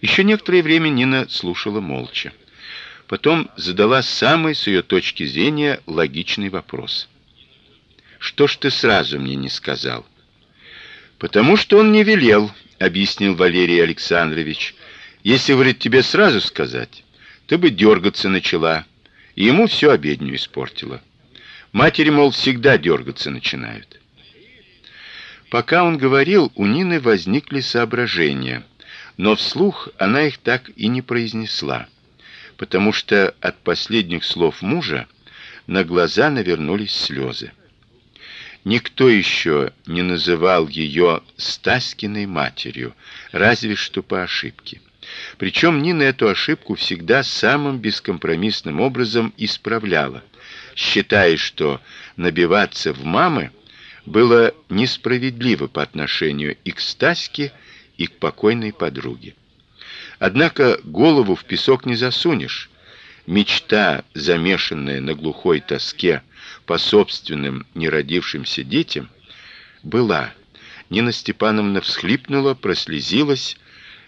Еще некоторое время Нина слушала молча. Потом задала самый с ее точки зрения логичный вопрос. Что ж ты сразу мне не сказал? Потому что он не велел, объяснил Валерий Александрович. Если говорит тебе сразу сказать, ты бы дергаться начала, и ему все обедню испортила. Матери, мол, всегда дергаться начинают. Пока он говорил, у Нины возникли соображения, но вслух она их так и не произнесла, потому что от последних слов мужа на глаза навернулись слезы. Никто еще не называл ее Стаськиной матерью, разве что по ошибке. Причем Нина эту ошибку всегда самым бескомпромиссным образом исправляла, считая, что набиваться в мамы было несправедливо по отношению и к Стаське, и к покойной подруге. Однако голову в песок не засунешь. Мечта, замешанная на глухой тоске по собственным неродившимся детям, была. Нина Степановна всхлипнула, прослезилась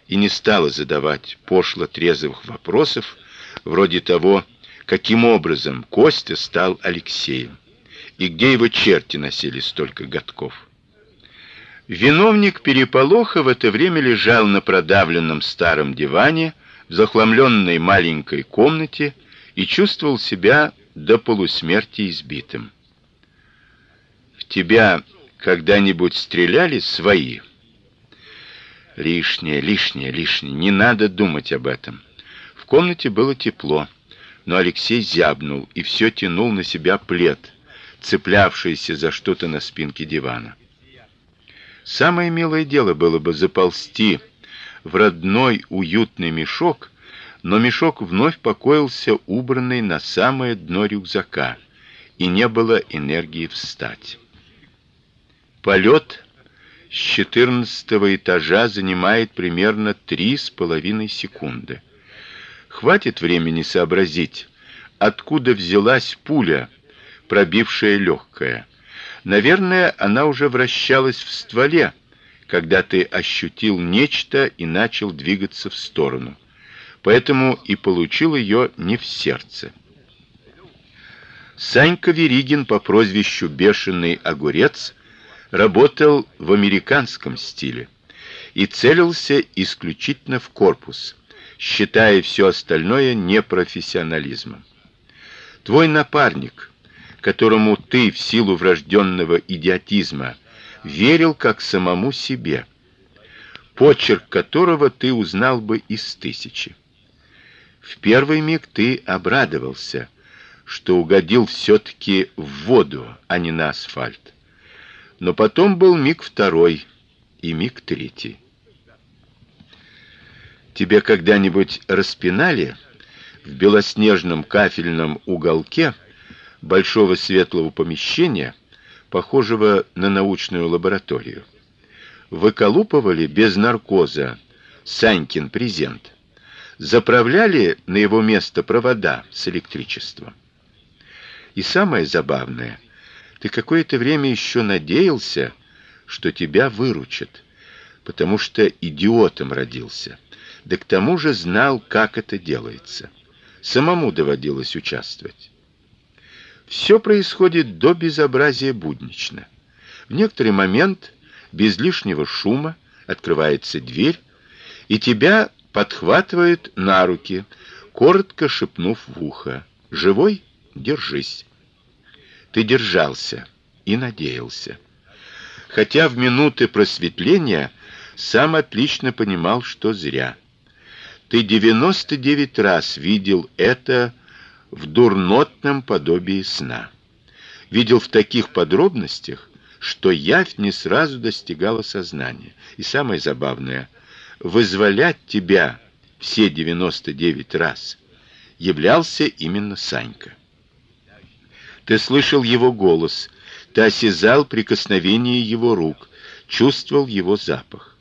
и не стала задавать пошло трезвых вопросов, вроде того, каким образом Костя стал Алексеем и где его черти носили столько годков. Виновник переполоха в это время лежал на продавленном старом диване в захламленной маленькой комнате и чувствовал себя до полусмерти избитым. В тебя когда-нибудь стреляли свои? Лишнее, лишнее, лишнее. Не надо думать об этом. В комнате было тепло, но Алексей зябнул и все тянул на себя плед, цеплявшийся за что-то на спинке дивана. Самое милое дело было бы заползти в родной уютный мешок, но мешок вновь покоился убранный на самое дно рюкзака, и не было энергии встать. Полет с четырнадцатого этажа занимает примерно три с половиной секунды. Хватит времени сообразить, откуда взялась пуля, пробившая легкое. Наверное, она уже вращалась в стволе, когда ты ощутил нечто и начал двигаться в сторону. Поэтому и получил ее не в сердце. Санька Веригин по прозвищу Бешеный огурец работал в американском стиле и целился исключительно в корпус, считая все остальное непрофессионализмом. Твой напарник которому ты в силу врожденного идиотизма верил как самому себе, почерк которого ты узнал бы из тысячи. В первый миг ты обрадовался, что угодил все таки в воду, а не на асфальт. Но потом был миг второй и миг третий. Тебе когда-нибудь распинали в белоснежном кафельном уголке большого светлого помещения, похожего на научную лабораторию. Выколупывали без наркоза Санькин презент. Заправляли на его место провода с электричеством. И самое забавное, ты какое-то время еще надеялся, что тебя выручат, потому что идиотом родился. Да к тому же знал, как это делается. Самому доводилось участвовать. Все происходит до безобразия буднично. В некоторый момент без лишнего шума открывается дверь, и тебя подхватывают на руки, коротко шепнув в ухо: "Живой? Держись". Ты держался и надеялся. Хотя в минуты просветления сам отлично понимал, что зря. Ты 99 раз видел это в дурнотном подобии сна. Видел в таких подробностях, что явь не сразу достигала сознания. И самое забавное, вызволять тебя все 99 раз являлся именно Санька. Ты слышал его голос, ты осязал прикосновение его рук, чувствовал его запах.